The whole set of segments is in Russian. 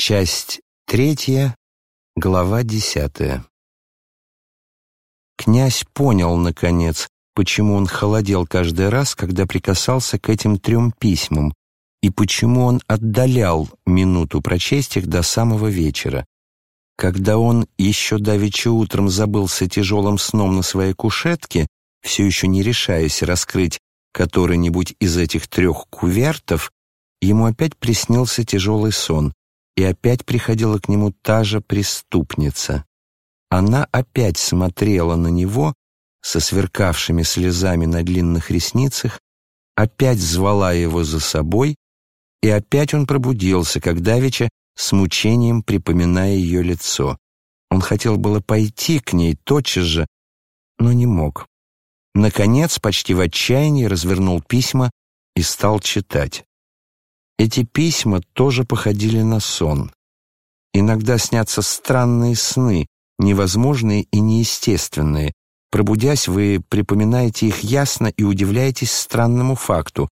Часть третья, глава десятая. Князь понял, наконец, почему он холодел каждый раз, когда прикасался к этим трем письмам, и почему он отдалял минуту прочесть их до самого вечера. Когда он еще давеча утром забылся тяжелым сном на своей кушетке, все еще не решаясь раскрыть который-нибудь из этих трех кувертов, ему опять приснился тяжелый сон, и опять приходила к нему та же преступница. Она опять смотрела на него со сверкавшими слезами на длинных ресницах, опять звала его за собой, и опять он пробудился, как давеча, с мучением припоминая ее лицо. Он хотел было пойти к ней тотчас же, но не мог. Наконец, почти в отчаянии, развернул письма и стал читать. Эти письма тоже походили на сон. Иногда снятся странные сны, невозможные и неестественные. Пробудясь, вы припоминаете их ясно и удивляетесь странному факту.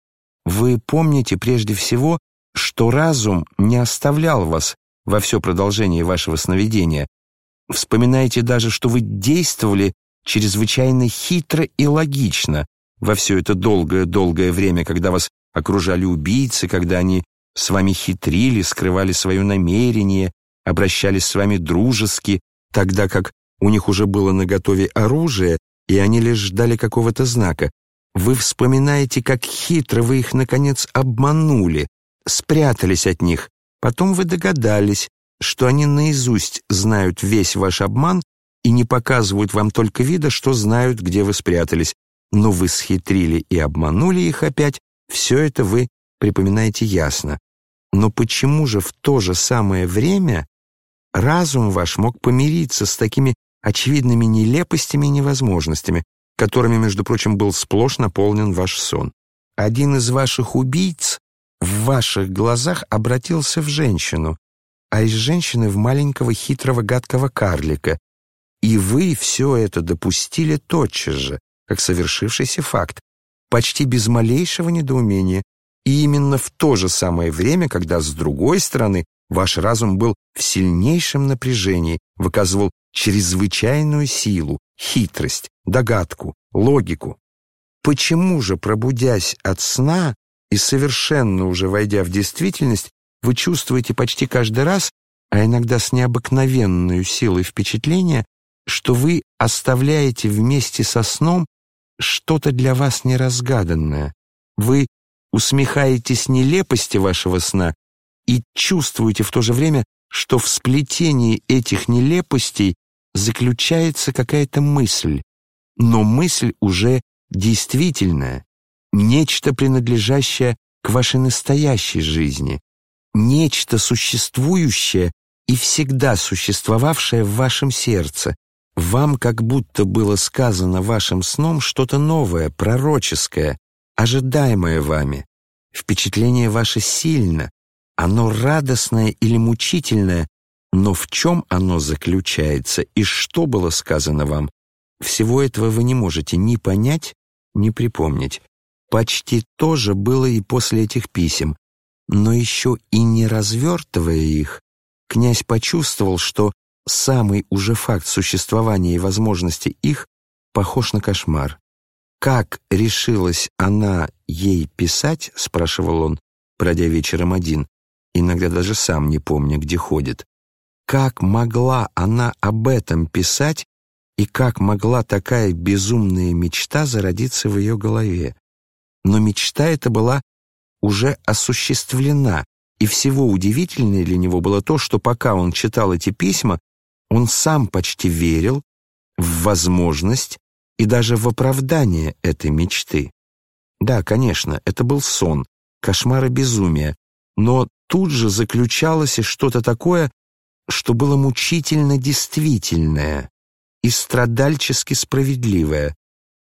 Вы помните прежде всего, что разум не оставлял вас во все продолжение вашего сновидения. Вспоминаете даже, что вы действовали чрезвычайно хитро и логично во все это долгое-долгое время, когда вас окружали убийцы, когда они с вами хитрили, скрывали свое намерение, обращались с вами дружески, тогда как у них уже было наготове оружие, и они лишь ждали какого-то знака. Вы вспоминаете, как хитро вы их, наконец, обманули, спрятались от них. Потом вы догадались, что они наизусть знают весь ваш обман и не показывают вам только вида, что знают, где вы спрятались. Но вы схитрили и обманули их опять, все это вы припоминаете ясно. Но почему же в то же самое время разум ваш мог помириться с такими очевидными нелепостями и невозможностями, которыми, между прочим, был сплошь наполнен ваш сон? Один из ваших убийц в ваших глазах обратился в женщину, а из женщины в маленького хитрого гадкого карлика, и вы все это допустили тотчас же, как совершившийся факт, почти без малейшего недоумения, и именно в то же самое время, когда, с другой стороны, ваш разум был в сильнейшем напряжении, выказывал чрезвычайную силу, хитрость, догадку, логику. Почему же, пробудясь от сна и совершенно уже войдя в действительность, вы чувствуете почти каждый раз, а иногда с необыкновенной силой впечатления, что вы оставляете вместе со сном что-то для вас неразгаданное. Вы усмехаетесь нелепости вашего сна и чувствуете в то же время, что в сплетении этих нелепостей заключается какая-то мысль, но мысль уже действительная, нечто принадлежащее к вашей настоящей жизни, нечто существующее и всегда существовавшее в вашем сердце, вам как будто было сказано вашим сном что-то новое, пророческое, ожидаемое вами. Впечатление ваше сильно, оно радостное или мучительное, но в чем оно заключается и что было сказано вам, всего этого вы не можете ни понять, ни припомнить. Почти то же было и после этих писем, но еще и не развертывая их, князь почувствовал, что самый уже факт существования и возможности их похож на кошмар. «Как решилась она ей писать?» — спрашивал он, пройдя вечером один, иногда даже сам не помня, где ходит. Как могла она об этом писать и как могла такая безумная мечта зародиться в ее голове? Но мечта эта была уже осуществлена, и всего удивительнее для него было то, что пока он читал эти письма, он сам почти верил в возможность и даже в оправдание этой мечты. Да, конечно, это был сон, кошмар и безумие, но тут же заключалось и что-то такое, что было мучительно действительное и страдальчески справедливое,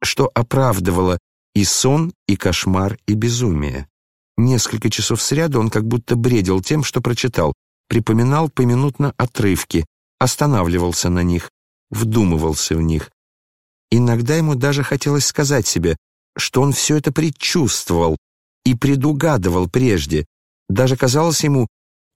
что оправдывало и сон, и кошмар, и безумие. Несколько часов сряду он как будто бредил тем, что прочитал, припоминал поминутно отрывки, останавливался на них, вдумывался в них. Иногда ему даже хотелось сказать себе, что он все это предчувствовал и предугадывал прежде. Даже казалось ему,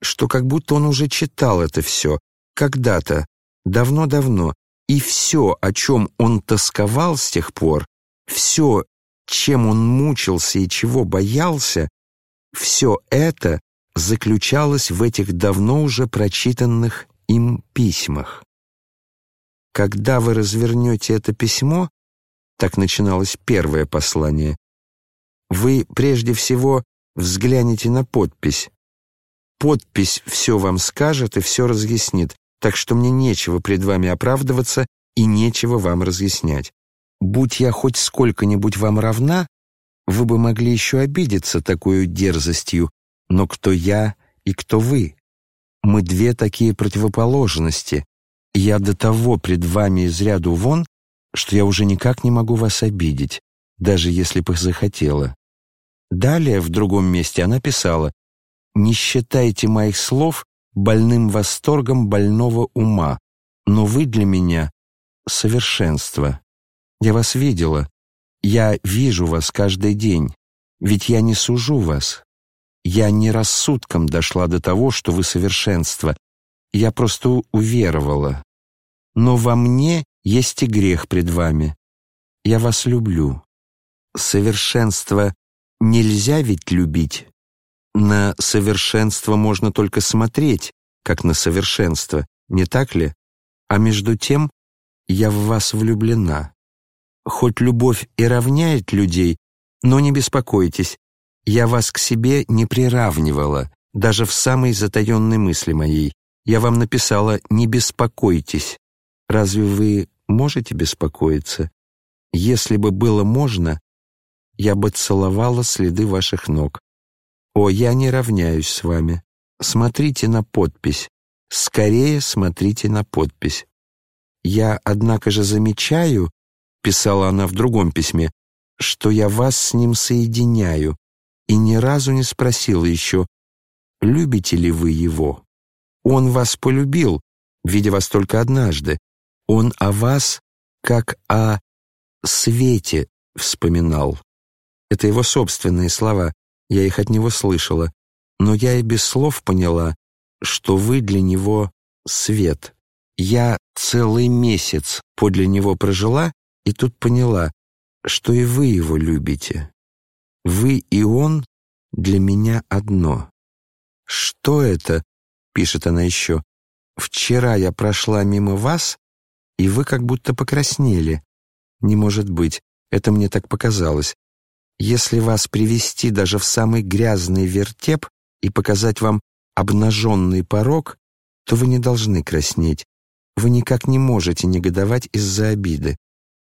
что как будто он уже читал это все, когда-то, давно-давно, и все, о чем он тосковал с тех пор, все, чем он мучился и чего боялся, все это заключалось в этих давно уже прочитанных им письмах. Когда вы развернете это письмо, так начиналось первое послание, вы прежде всего взгляните на подпись. Подпись все вам скажет и все разъяснит, так что мне нечего пред вами оправдываться и нечего вам разъяснять. Будь я хоть сколько-нибудь вам равна, вы бы могли еще обидеться такой дерзостью, но кто я и кто вы? Мы две такие противоположности. Я до того пред вами из ряду вон, что я уже никак не могу вас обидеть, даже если бы захотела. Далее, в другом месте, она писала «Не считайте моих слов больным восторгом больного ума, но вы для меня — совершенство. Я вас видела, я вижу вас каждый день, ведь я не сужу вас. Я не рассудком дошла до того, что вы совершенство. Я просто уверовала. Но во мне есть и грех пред вами. Я вас люблю. Совершенство нельзя ведь любить. На совершенство можно только смотреть, как на совершенство, не так ли? А между тем я в вас влюблена. Хоть любовь и равняет людей, но не беспокойтесь, я вас к себе не приравнивала, даже в самой затаенной мысли моей. Я вам написала «не беспокойтесь». Разве вы можете беспокоиться? Если бы было можно, я бы целовала следы ваших ног. О, я не равняюсь с вами. Смотрите на подпись. Скорее смотрите на подпись. Я, однако же, замечаю, писала она в другом письме, что я вас с ним соединяю, и ни разу не спросила еще, любите ли вы его. Он вас полюбил, видя вас только однажды. Он о вас, как о свете, вспоминал. Это его собственные слова, я их от него слышала. Но я и без слов поняла, что вы для него свет. Я целый месяц подле него прожила и тут поняла, что и вы его любите. Вы и он для меня одно. Что это? Пишет она еще. Вчера я прошла мимо вас, и вы как будто покраснели. Не может быть, это мне так показалось. Если вас привести даже в самый грязный вертеп и показать вам обнаженный порог, то вы не должны краснеть. Вы никак не можете негодовать из-за обиды.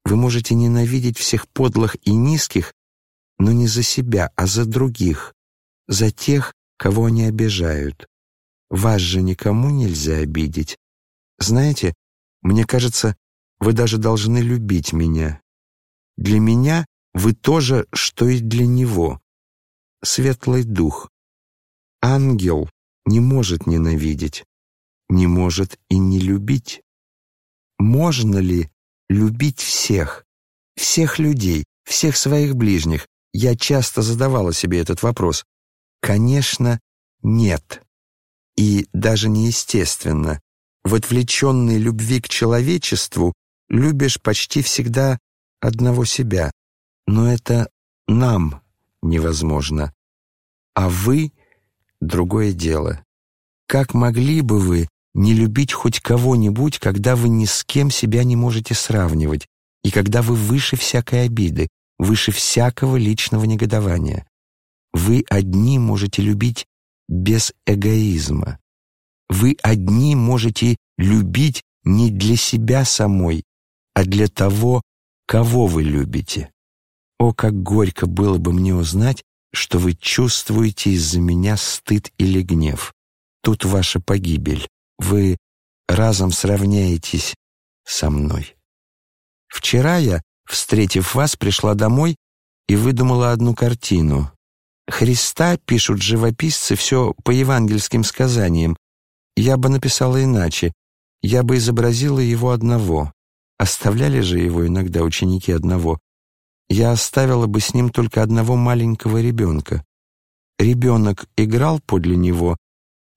Вы можете ненавидеть всех подлых и низких но не за себя, а за других, за тех, кого они обижают. Вас же никому нельзя обидеть. Знаете, мне кажется, вы даже должны любить меня. Для меня вы тоже, что и для него. Светлый дух. Ангел не может ненавидеть, не может и не любить. Можно ли любить всех, всех людей, всех своих ближних, я часто задавала себе этот вопрос. Конечно, нет. И даже неестественно. В отвлеченной любви к человечеству любишь почти всегда одного себя. Но это нам невозможно. А вы — другое дело. Как могли бы вы не любить хоть кого-нибудь, когда вы ни с кем себя не можете сравнивать, и когда вы выше всякой обиды, выше всякого личного негодования. Вы одни можете любить без эгоизма. Вы одни можете любить не для себя самой, а для того, кого вы любите. О, как горько было бы мне узнать, что вы чувствуете из-за меня стыд или гнев. Тут ваша погибель. Вы разом сравняетесь со мной. Вчера я встретив вас, пришла домой и выдумала одну картину. Христа, пишут живописцы, все по евангельским сказаниям. Я бы написала иначе. Я бы изобразила его одного. Оставляли же его иногда ученики одного. Я оставила бы с ним только одного маленького ребенка. Ребенок играл подле него,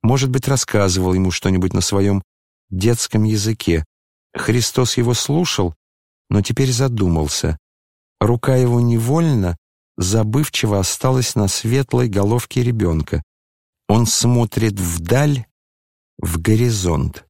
может быть, рассказывал ему что-нибудь на своем детском языке. Христос его слушал, но теперь задумался. Рука его невольно, забывчиво осталась на светлой головке ребенка. Он смотрит вдаль, в горизонт.